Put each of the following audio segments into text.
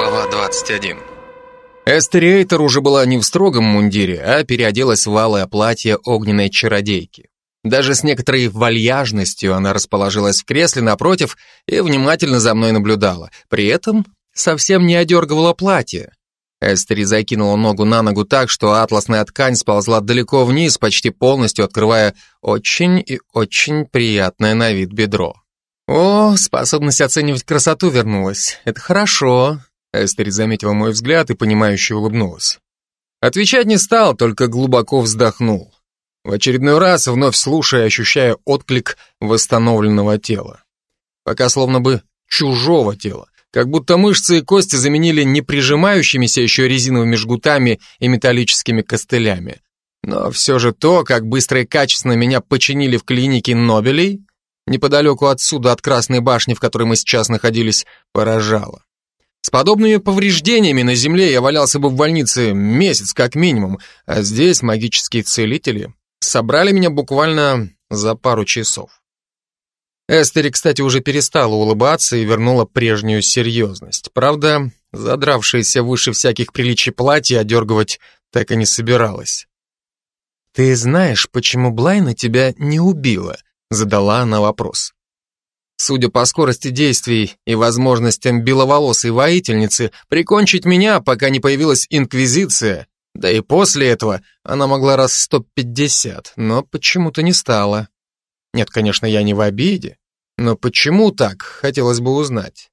Глава 21 Эстериэйтер уже была не в строгом мундире, а переоделась в алое платье огненной чародейки. Даже с некоторой вальяжностью она расположилась в кресле напротив и внимательно за мной наблюдала. При этом совсем не одергивала платье. Эстери закинула ногу на ногу так, что атласная ткань сползла далеко вниз, почти полностью открывая очень и очень приятное на вид бедро. О, способность оценивать красоту вернулась. Это хорошо. Эстери заметила мой взгляд и понимающе улыбнулась. Отвечать не стал, только глубоко вздохнул. В очередной раз, вновь слушая, ощущая отклик восстановленного тела. Пока словно бы чужого тела. Как будто мышцы и кости заменили не прижимающимися еще резиновыми жгутами и металлическими костылями. Но все же то, как быстро и качественно меня починили в клинике Нобелей, неподалеку отсюда, от Красной башни, в которой мы сейчас находились, поражало. С подобными повреждениями на земле я валялся бы в больнице месяц как минимум, а здесь магические целители собрали меня буквально за пару часов. Эстери, кстати, уже перестала улыбаться и вернула прежнюю серьезность. Правда, задравшаяся выше всяких приличий платье одергивать так и не собиралась. «Ты знаешь, почему Блайна тебя не убила?» задала она вопрос. Судя по скорости действий и возможностям беловолосой воительницы прикончить меня, пока не появилась инквизиция, да и после этого она могла раз сто пятьдесят, но почему-то не стала. Нет, конечно, я не в обиде. Но почему так, хотелось бы узнать.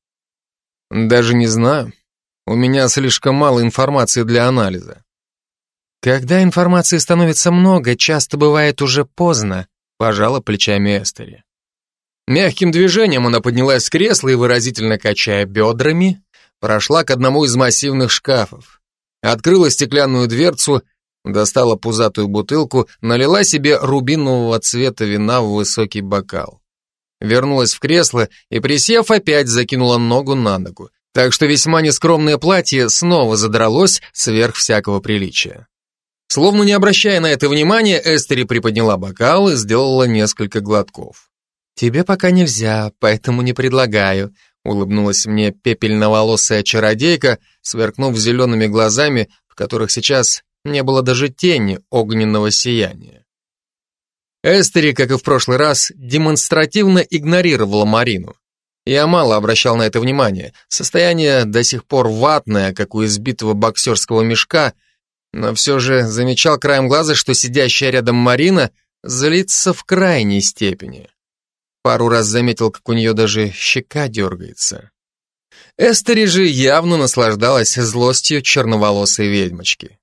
Даже не знаю. У меня слишком мало информации для анализа. Когда информации становится много, часто бывает уже поздно, пожала плечами Эстери. Мягким движением она поднялась с кресла и, выразительно качая бедрами, прошла к одному из массивных шкафов. Открыла стеклянную дверцу, достала пузатую бутылку, налила себе рубинового цвета вина в высокий бокал вернулась в кресло и, присев, опять закинула ногу на ногу, так что весьма нескромное платье снова задралось сверх всякого приличия. Словно не обращая на это внимания, Эстери приподняла бокал и сделала несколько глотков. «Тебе пока нельзя, поэтому не предлагаю», улыбнулась мне пепельноволосая чародейка, сверкнув зелеными глазами, в которых сейчас не было даже тени огненного сияния. Эстери, как и в прошлый раз, демонстративно игнорировала Марину. Я мало обращал на это внимание. Состояние до сих пор ватное, как у избитого боксерского мешка, но все же замечал краем глаза, что сидящая рядом Марина злится в крайней степени. Пару раз заметил, как у нее даже щека дергается. Эстери же явно наслаждалась злостью черноволосой ведьмочки.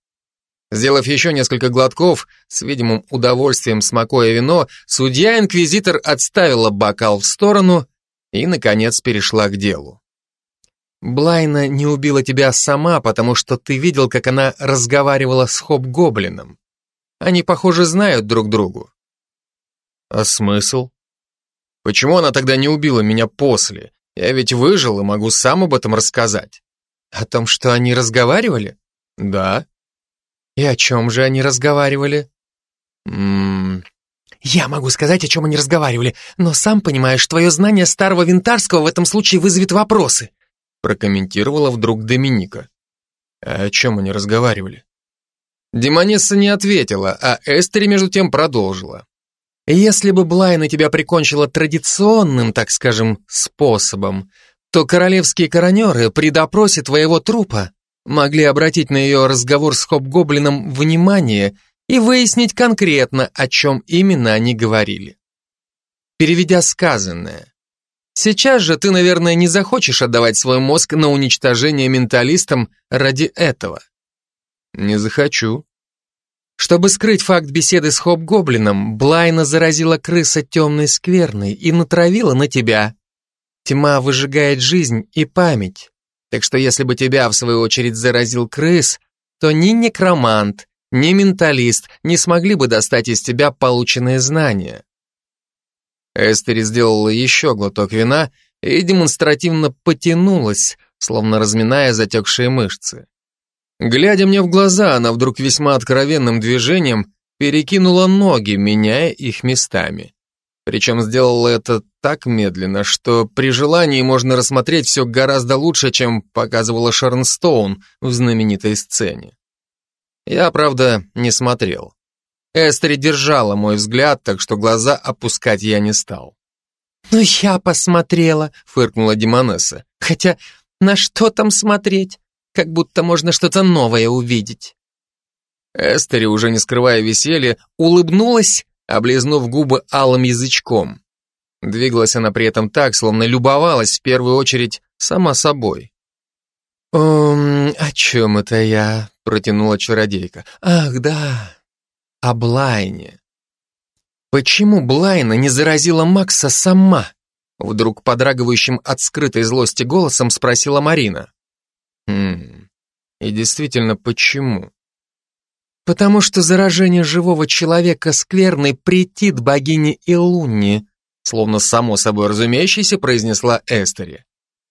Сделав еще несколько глотков, с видимым удовольствием смакуя вино, судья-инквизитор отставила бокал в сторону и, наконец, перешла к делу. Блайна не убила тебя сама, потому что ты видел, как она разговаривала с Хоп-Гоблином. Они, похоже, знают друг другу. А смысл? Почему она тогда не убила меня после? Я ведь выжил и могу сам об этом рассказать. О том, что они разговаривали? Да. И о чем же они разговаривали? Ммм... Я могу сказать, о чем они разговаривали, но сам понимаешь, твое знание старого винтарского в этом случае вызовет вопросы. Прокомментировала вдруг Доминика. А о чем они разговаривали? Демонесса не ответила, а Эстери между тем продолжила. Если бы Блайна тебя прикончила традиционным, так скажем, способом, то королевские коронеры при допросе твоего трупа могли обратить на ее разговор с Хоп-Гоблином внимание и выяснить конкретно, о чем именно они говорили. Переведя сказанное, сейчас же ты, наверное, не захочешь отдавать свой мозг на уничтожение менталистам ради этого. Не захочу. Чтобы скрыть факт беседы с Хоп-Гоблином, Блайна заразила крыса темной скверной и натравила на тебя. Тьма выжигает жизнь и память. Так что если бы тебя, в свою очередь, заразил крыс, то ни некромант, ни менталист не смогли бы достать из тебя полученные знания. Эстери сделала еще глоток вина и демонстративно потянулась, словно разминая затекшие мышцы. Глядя мне в глаза, она вдруг весьма откровенным движением перекинула ноги, меняя их местами. Причем сделала это так медленно, что при желании можно рассмотреть все гораздо лучше, чем показывала Шерн Стоун в знаменитой сцене. Я, правда, не смотрел. Эстери держала мой взгляд, так что глаза опускать я не стал. «Ну, я посмотрела», — фыркнула Димонесса. «Хотя на что там смотреть? Как будто можно что-то новое увидеть». Эстери, уже не скрывая веселья, улыбнулась, облизнув губы алым язычком. Двигалась она при этом так, словно любовалась в первую очередь сама собой. «Эм, о чем это я?» — протянула чародейка. «Ах, да, о Блайне». «Почему Блайна не заразила Макса сама?» Вдруг подрагивающим от скрытой злости голосом спросила Марина. «Хм, и действительно, почему?» «Потому что заражение живого человека скверной претит богине Илунни», словно само собой разумеющееся произнесла Эстери.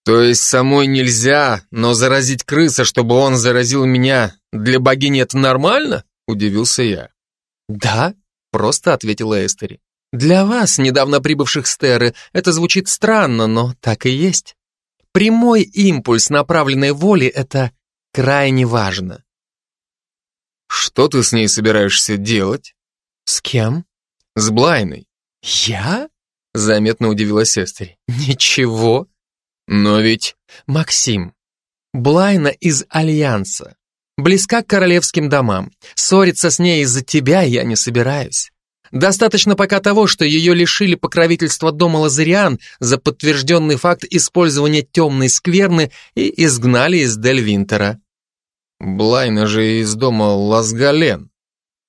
То есть самой нельзя, но заразить крыса, чтобы он заразил меня, для богини это нормально? Удивился я. Да, просто ответила Эстери. Для вас, недавно прибывших с Терры, это звучит странно, но так и есть. Прямой импульс направленной воли — это крайне важно. Что ты с ней собираешься делать? С кем? С Блайной. Я? Заметно удивилась Эстери. Ничего. Но ведь... Максим, Блайна из Альянса. Близка к королевским домам. Ссориться с ней из-за тебя я не собираюсь. Достаточно пока того, что ее лишили покровительства дома Лазариан за подтвержденный факт использования темной скверны и изгнали из Дель Винтера. Блайна же из дома Лазгален.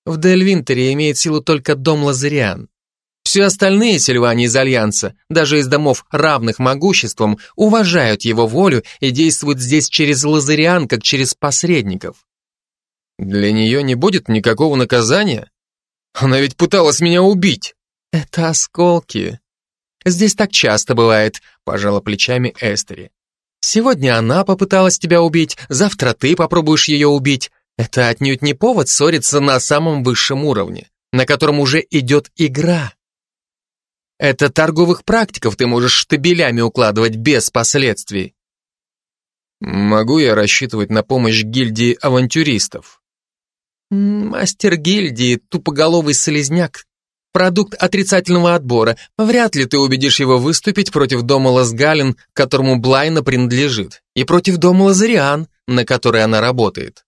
В Дель Винтере имеет силу только дом Лазариан. Все остальные сельване из Альянса, даже из домов, равных могуществом, уважают его волю и действуют здесь через лазариан, как через посредников. Для нее не будет никакого наказания? Она ведь пыталась меня убить. Это осколки. Здесь так часто бывает, пожала плечами Эстери. Сегодня она попыталась тебя убить, завтра ты попробуешь ее убить. Это отнюдь не повод ссориться на самом высшем уровне, на котором уже идет игра. Это торговых практиков ты можешь штабелями укладывать без последствий. Могу я рассчитывать на помощь гильдии авантюристов? Мастер гильдии, тупоголовый слезняк, продукт отрицательного отбора. Вряд ли ты убедишь его выступить против дома Ласгален, которому Блайна принадлежит, и против дома Лазариан, на которой она работает.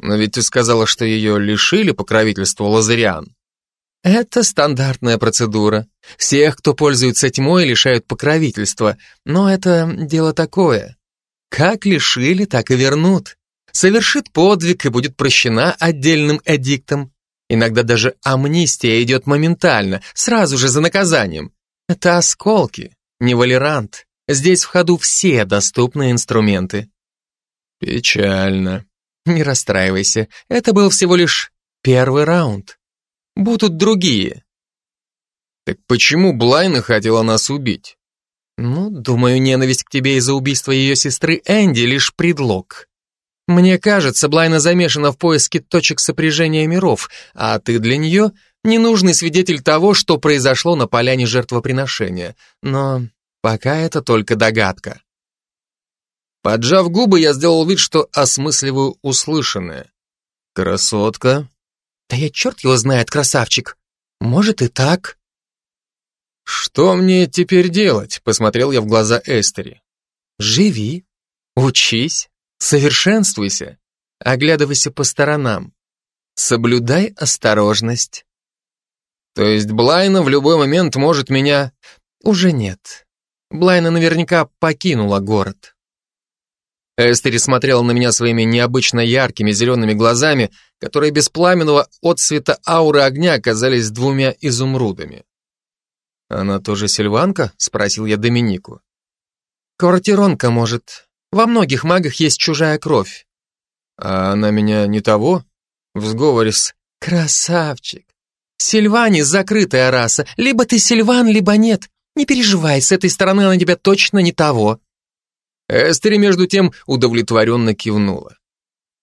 Но ведь ты сказала, что ее лишили покровительства Лазариан. Это стандартная процедура. Всех, кто пользуется тьмой, лишают покровительства. Но это дело такое. Как лишили, так и вернут. Совершит подвиг и будет прощена отдельным эдиктом. Иногда даже амнистия идет моментально, сразу же за наказанием. Это осколки, не валерант. Здесь в ходу все доступные инструменты. Печально. Не расстраивайся, это был всего лишь первый раунд. Будут другие. Так почему Блайна хотела нас убить? Ну, думаю, ненависть к тебе из-за убийства ее сестры Энди лишь предлог. Мне кажется, Блайна замешана в поиске точек сопряжения миров, а ты для нее ненужный свидетель того, что произошло на поляне жертвоприношения. Но пока это только догадка. Поджав губы, я сделал вид, что осмысливаю услышанное. Красотка, да я черт его знает, красавчик. Может и так. Что мне теперь делать? Посмотрел я в глаза Эстери. Живи, учись, совершенствуйся, оглядывайся по сторонам. Соблюдай осторожность. То есть Блайна в любой момент может меня... Уже нет. Блайна наверняка покинула город. Эстери смотрела на меня своими необычно яркими зелеными глазами, которые без пламенного отцвета ауры огня оказались двумя изумрудами. «Она тоже сильванка?» — спросил я Доминику. «Квартиронка, может. Во многих магах есть чужая кровь». «А она меня не того?» В сговоре с... «Красавчик! Сильвани — закрытая раса. Либо ты Сильван, либо нет. Не переживай, с этой стороны она тебя точно не того». Эстери, между тем, удовлетворенно кивнула.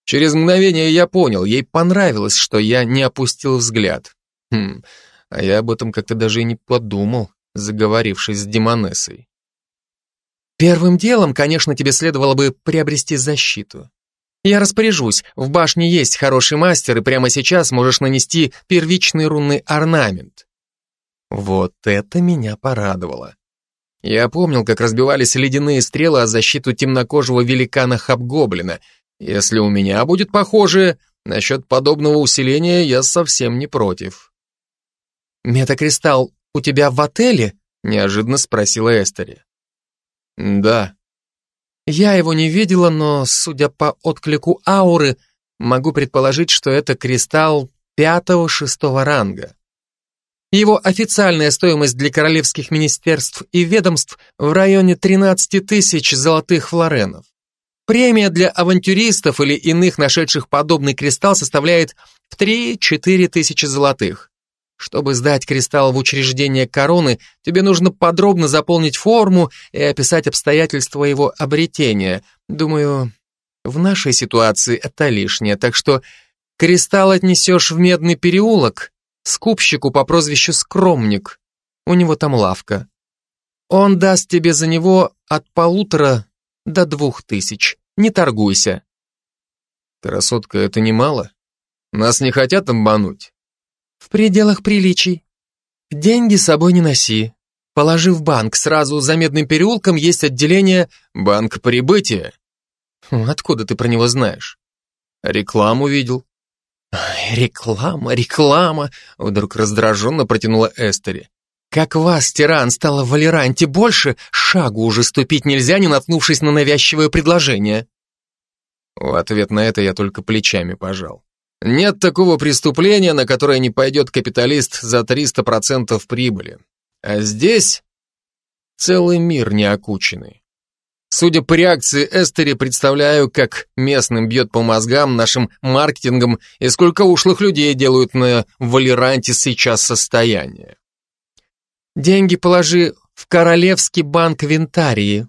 Через мгновение я понял, ей понравилось, что я не опустил взгляд. Хм, а я об этом как-то даже и не подумал, заговорившись с Демонессой. Первым делом, конечно, тебе следовало бы приобрести защиту. Я распоряжусь, в башне есть хороший мастер, и прямо сейчас можешь нанести первичный рунный орнамент. Вот это меня порадовало. Я помнил, как разбивались ледяные стрелы о защиту темнокожего великана Хабгоблина. Если у меня будет похожее, насчет подобного усиления я совсем не против. «Метакристалл у тебя в отеле?» — неожиданно спросила Эстери. «Да». «Я его не видела, но, судя по отклику ауры, могу предположить, что это кристалл пятого-шестого ранга. Его официальная стоимость для королевских министерств и ведомств в районе 13 тысяч золотых флоренов. Премия для авантюристов или иных нашедших подобный кристалл составляет в 3-4 тысячи золотых. Чтобы сдать кристалл в учреждение короны, тебе нужно подробно заполнить форму и описать обстоятельства его обретения. Думаю, в нашей ситуации это лишнее, так что кристалл отнесешь в Медный переулок, скупщику по прозвищу Скромник. У него там лавка. Он даст тебе за него от полутора до двух тысяч. Не торгуйся. Красотка, это немало. Нас не хотят обмануть. В пределах приличий. Деньги с собой не носи. Положи в банк. Сразу за Медным переулком есть отделение «Банк прибытия». Откуда ты про него знаешь? Рекламу видел. «Реклама, реклама!» — вдруг раздраженно протянула Эстери. «Как вас, тиран, стало в Валеранте больше, шагу уже ступить нельзя, не наткнувшись на навязчивое предложение». В ответ на это я только плечами пожал. Нет такого преступления, на которое не пойдет капиталист за 300% прибыли. А здесь целый мир неокученный. Судя по реакции Эстери, представляю, как местным бьет по мозгам нашим маркетингом и сколько ушлых людей делают на Валеранте сейчас состояние. Деньги положи в Королевский банк Винтарии.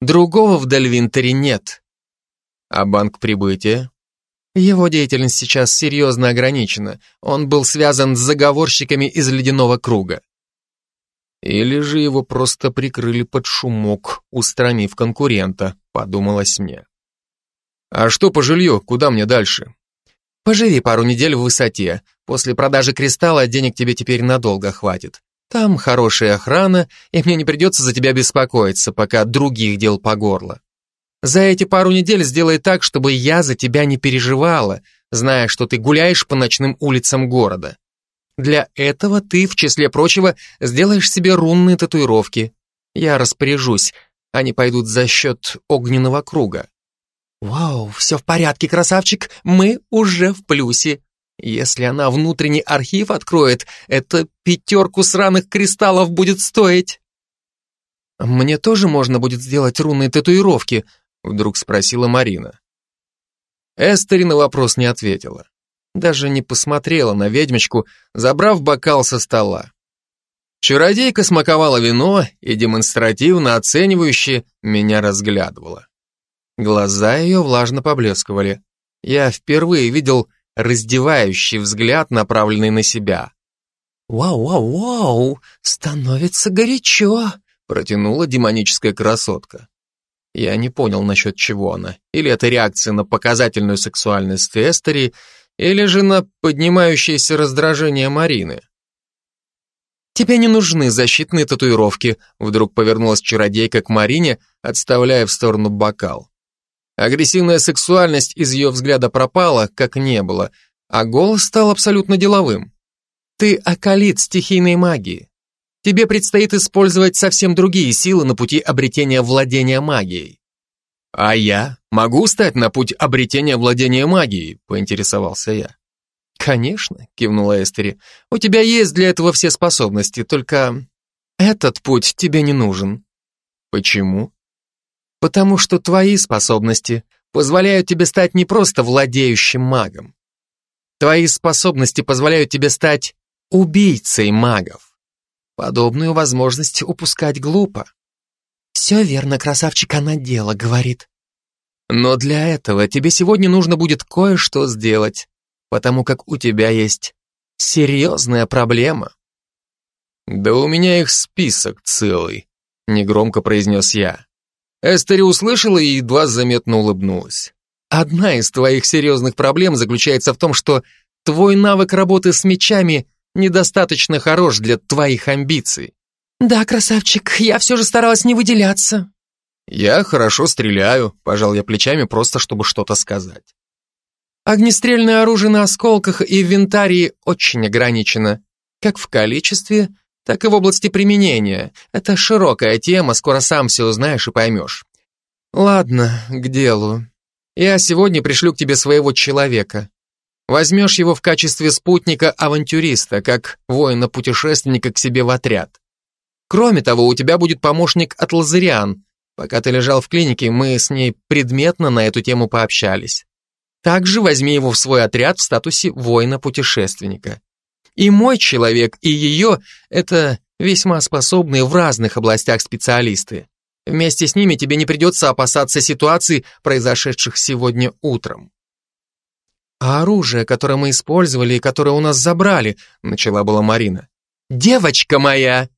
Другого в Дельвинтере нет. А банк прибытия? Его деятельность сейчас серьезно ограничена. Он был связан с заговорщиками из Ледяного круга. Или же его просто прикрыли под шумок, устранив конкурента, подумалось мне. А что по жилью, куда мне дальше? Поживи пару недель в высоте. После продажи кристалла денег тебе теперь надолго хватит. Там хорошая охрана, и мне не придется за тебя беспокоиться, пока других дел по горло. За эти пару недель сделай так, чтобы я за тебя не переживала, зная, что ты гуляешь по ночным улицам города. Для этого ты, в числе прочего, сделаешь себе рунные татуировки. Я распоряжусь, они пойдут за счет огненного круга. Вау, все в порядке, красавчик, мы уже в плюсе. Если она внутренний архив откроет, это пятерку сраных кристаллов будет стоить. Мне тоже можно будет сделать рунные татуировки, вдруг спросила Марина. Эстери на вопрос не ответила даже не посмотрела на ведьмочку, забрав бокал со стола. Чародейка смаковала вино и демонстративно оценивающе меня разглядывала. Глаза ее влажно поблескивали. Я впервые видел раздевающий взгляд, направленный на себя. «Вау-вау-вау, становится горячо», протянула демоническая красотка. Я не понял, насчет чего она. Или это реакция на показательную сексуальность Эстери, или же на поднимающееся раздражение Марины? «Тебе не нужны защитные татуировки», вдруг повернулась чародейка к Марине, отставляя в сторону бокал. Агрессивная сексуальность из ее взгляда пропала, как не было, а голос стал абсолютно деловым. «Ты околит стихийной магии. Тебе предстоит использовать совсем другие силы на пути обретения владения магией. «А я могу стать на путь обретения владения магией?» — поинтересовался я. «Конечно», — кивнула Эстери. «У тебя есть для этого все способности, только этот путь тебе не нужен». «Почему?» «Потому что твои способности позволяют тебе стать не просто владеющим магом. Твои способности позволяют тебе стать убийцей магов. Подобную возможность упускать глупо. «Все верно, красавчик, она дело говорит». «Но для этого тебе сегодня нужно будет кое-что сделать, потому как у тебя есть серьезная проблема». Да у меня их список целый, негромко произнес я. Эстери услышала и едва заметно улыбнулась. Одна из твоих серьезных проблем заключается в том, что твой навык работы с мечами недостаточно хорош для твоих амбиций. Да, красавчик, я все же старалась не выделяться. Я хорошо стреляю, пожал я плечами просто, чтобы что-то сказать. Огнестрельное оружие на осколках и в винтарии очень ограничено, как в количестве, так и в области применения. Это широкая тема, скоро сам все узнаешь и поймешь. Ладно, к делу. Я сегодня пришлю к тебе своего человека. Возьмешь его в качестве спутника-авантюриста, как воина-путешественника к себе в отряд. Кроме того, у тебя будет помощник от Лазариан. Пока ты лежал в клинике, мы с ней предметно на эту тему пообщались. Также возьми его в свой отряд в статусе воина-путешественника. И мой человек, и ее – это весьма способные в разных областях специалисты. Вместе с ними тебе не придется опасаться ситуаций, произошедших сегодня утром. А оружие, которое мы использовали и которое у нас забрали, начала была Марина. Девочка моя,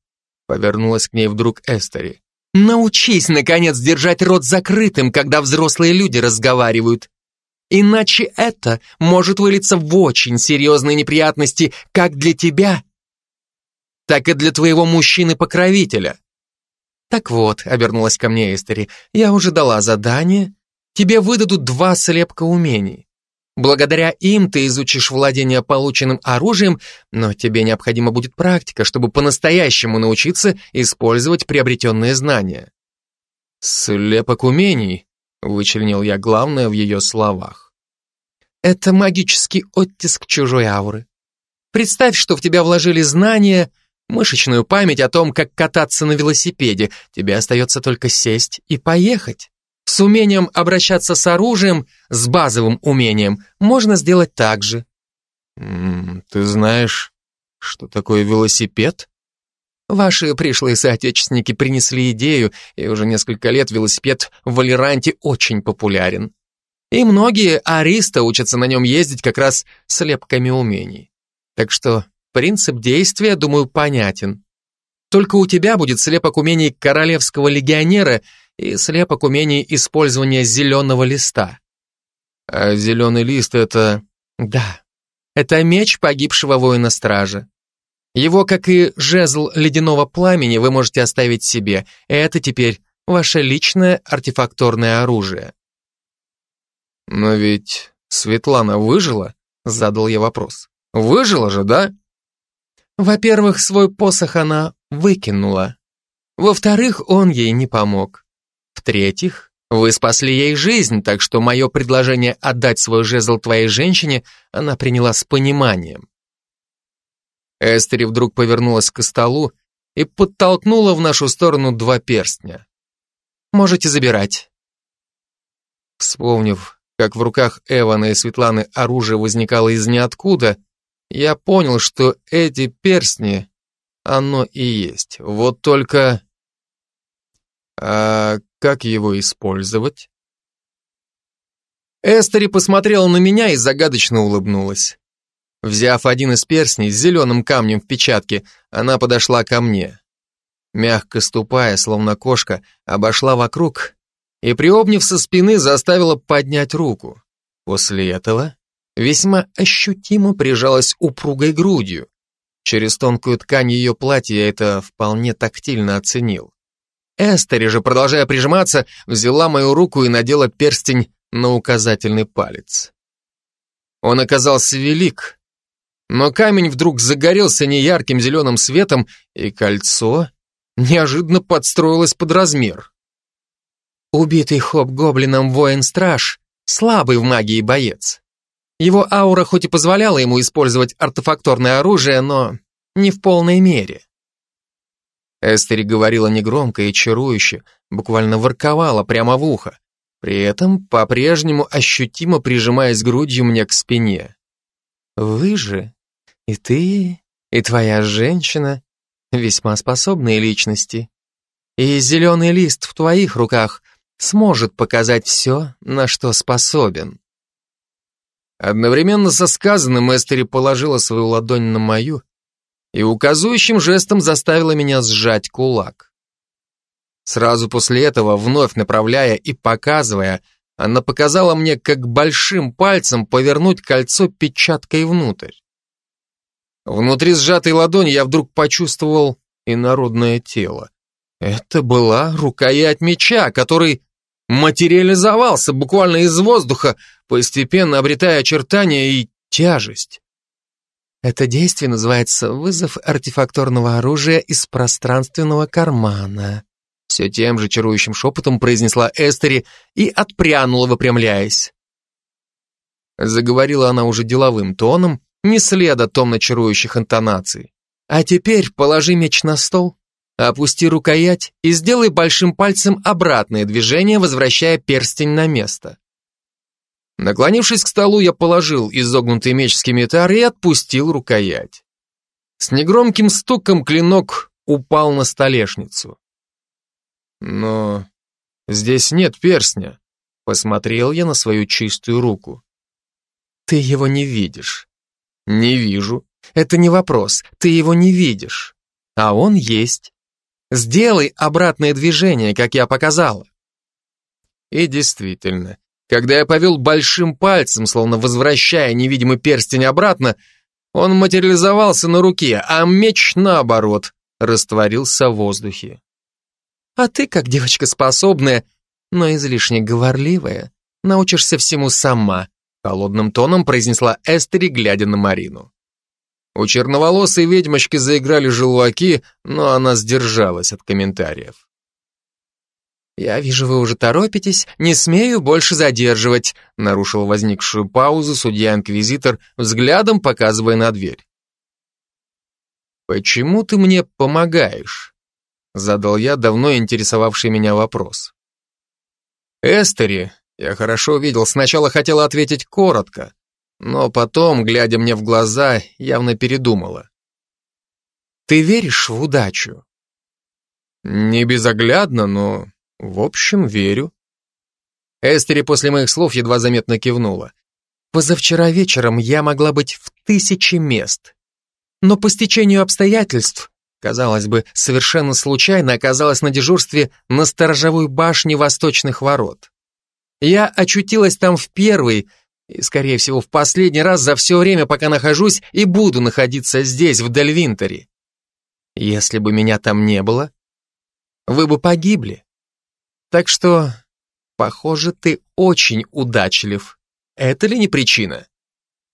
повернулась к ней вдруг Эстери. Научись, наконец, держать рот закрытым, когда взрослые люди разговаривают. Иначе это может вылиться в очень серьезные неприятности как для тебя, так и для твоего мужчины-покровителя. Так вот, обернулась ко мне Эстери, я уже дала задание, тебе выдадут два слепка умений. Благодаря им ты изучишь владение полученным оружием, но тебе необходима будет практика, чтобы по-настоящему научиться использовать приобретенные знания. Слепок умений, вычленил я главное в ее словах. Это магический оттиск чужой ауры. Представь, что в тебя вложили знания, мышечную память о том, как кататься на велосипеде. Тебе остается только сесть и поехать. С умением обращаться с оружием, с базовым умением, можно сделать так же. «Ты знаешь, что такое велосипед?» Ваши пришлые соотечественники принесли идею, и уже несколько лет велосипед в Валеранте очень популярен. И многие ариста учатся на нем ездить как раз с лепками умений. Так что принцип действия, думаю, понятен. Только у тебя будет слепок умений королевского легионера и слепок умений использования зеленого листа. А зеленый лист — это... Да, это меч погибшего воина-стража. Его, как и жезл ледяного пламени, вы можете оставить себе. Это теперь ваше личное артефакторное оружие. Но ведь Светлана выжила, задал я вопрос. Выжила же, да? Во-первых, свой посох она выкинула. Во-вторых, он ей не помог. В-третьих, вы спасли ей жизнь, так что мое предложение отдать свой жезл твоей женщине она приняла с пониманием. Эстери вдруг повернулась к столу и подтолкнула в нашу сторону два перстня. «Можете забирать». Вспомнив, как в руках Эвана и Светланы оружие возникало из ниоткуда, я понял, что эти перстни, оно и есть. Вот только... А как его использовать? Эстери посмотрела на меня и загадочно улыбнулась. Взяв один из перстней с зеленым камнем в печатке, она подошла ко мне. Мягко ступая, словно кошка, обошла вокруг и, приобняв со спины, заставила поднять руку. После этого весьма ощутимо прижалась упругой грудью. Через тонкую ткань ее платья я это вполне тактильно оценил. Эстери же, продолжая прижиматься, взяла мою руку и надела перстень на указательный палец. Он оказался велик, но камень вдруг загорелся неярким зеленым светом, и кольцо неожиданно подстроилось под размер. Убитый хоп-гоблином воин-страж, слабый в магии боец. Его аура хоть и позволяла ему использовать артефакторное оружие, но не в полной мере. Эстери говорила негромко и чарующе, буквально ворковала прямо в ухо, при этом по-прежнему ощутимо прижимаясь грудью мне к спине. «Вы же, и ты, и твоя женщина весьма способные личности. И зеленый лист в твоих руках сможет показать все, на что способен». Одновременно со сказанным Эстери положила свою ладонь на мою и указующим жестом заставила меня сжать кулак. Сразу после этого, вновь направляя и показывая, она показала мне, как большим пальцем повернуть кольцо печаткой внутрь. Внутри сжатой ладони я вдруг почувствовал инородное тело. Это была рукоять меча, который материализовался буквально из воздуха, постепенно обретая очертания и тяжесть. Это действие называется «Вызов артефакторного оружия из пространственного кармана». Все тем же чарующим шепотом произнесла Эстери и отпрянула, выпрямляясь. Заговорила она уже деловым тоном, не следа томно чарующих интонаций. А теперь положи меч на стол, опусти рукоять и сделай большим пальцем обратное движение, возвращая перстень на место. Наклонившись к столу, я положил изогнутый меч скимитар и отпустил рукоять. С негромким стуком клинок упал на столешницу. Но здесь нет перстня. Посмотрел я на свою чистую руку. Ты его не видишь. Не вижу. Это не вопрос. Ты его не видишь. А он есть. Сделай обратное движение, как я показала. И действительно, когда я повел большим пальцем, словно возвращая невидимый перстень обратно, он материализовался на руке, а меч, наоборот, растворился в воздухе. А ты, как девочка способная, но излишне говорливая, научишься всему сама, холодным тоном произнесла Эстери, глядя на Марину. У черноволосой ведьмочки заиграли желваки, но она сдержалась от комментариев. «Я вижу, вы уже торопитесь, не смею больше задерживать», нарушил возникшую паузу судья-инквизитор, взглядом показывая на дверь. «Почему ты мне помогаешь?» Задал я давно интересовавший меня вопрос. Эстери, я хорошо видел, сначала хотела ответить коротко, но потом, глядя мне в глаза, явно передумала. Ты веришь в удачу? Не безоглядно, но, в общем, верю. Эстери после моих слов едва заметно кивнула. Позавчера вечером я могла быть в тысяче мест. Но по стечению обстоятельств казалось бы, совершенно случайно оказалась на дежурстве на сторожевой башне восточных ворот. Я очутилась там в первый и, скорее всего, в последний раз за все время, пока нахожусь и буду находиться здесь, в Дельвинтере. Если бы меня там не было, вы бы погибли. Так что, похоже, ты очень удачлив. Это ли не причина?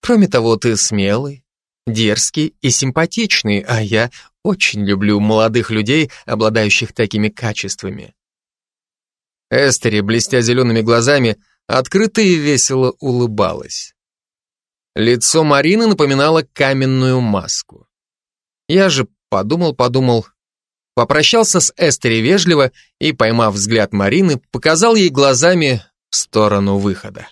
Кроме того, ты смелый, дерзкий и симпатичный, а я очень люблю молодых людей, обладающих такими качествами. Эстери, блестя зелеными глазами, открыто и весело улыбалась. Лицо Марины напоминало каменную маску. Я же подумал-подумал, попрощался с Эстери вежливо и, поймав взгляд Марины, показал ей глазами в сторону выхода.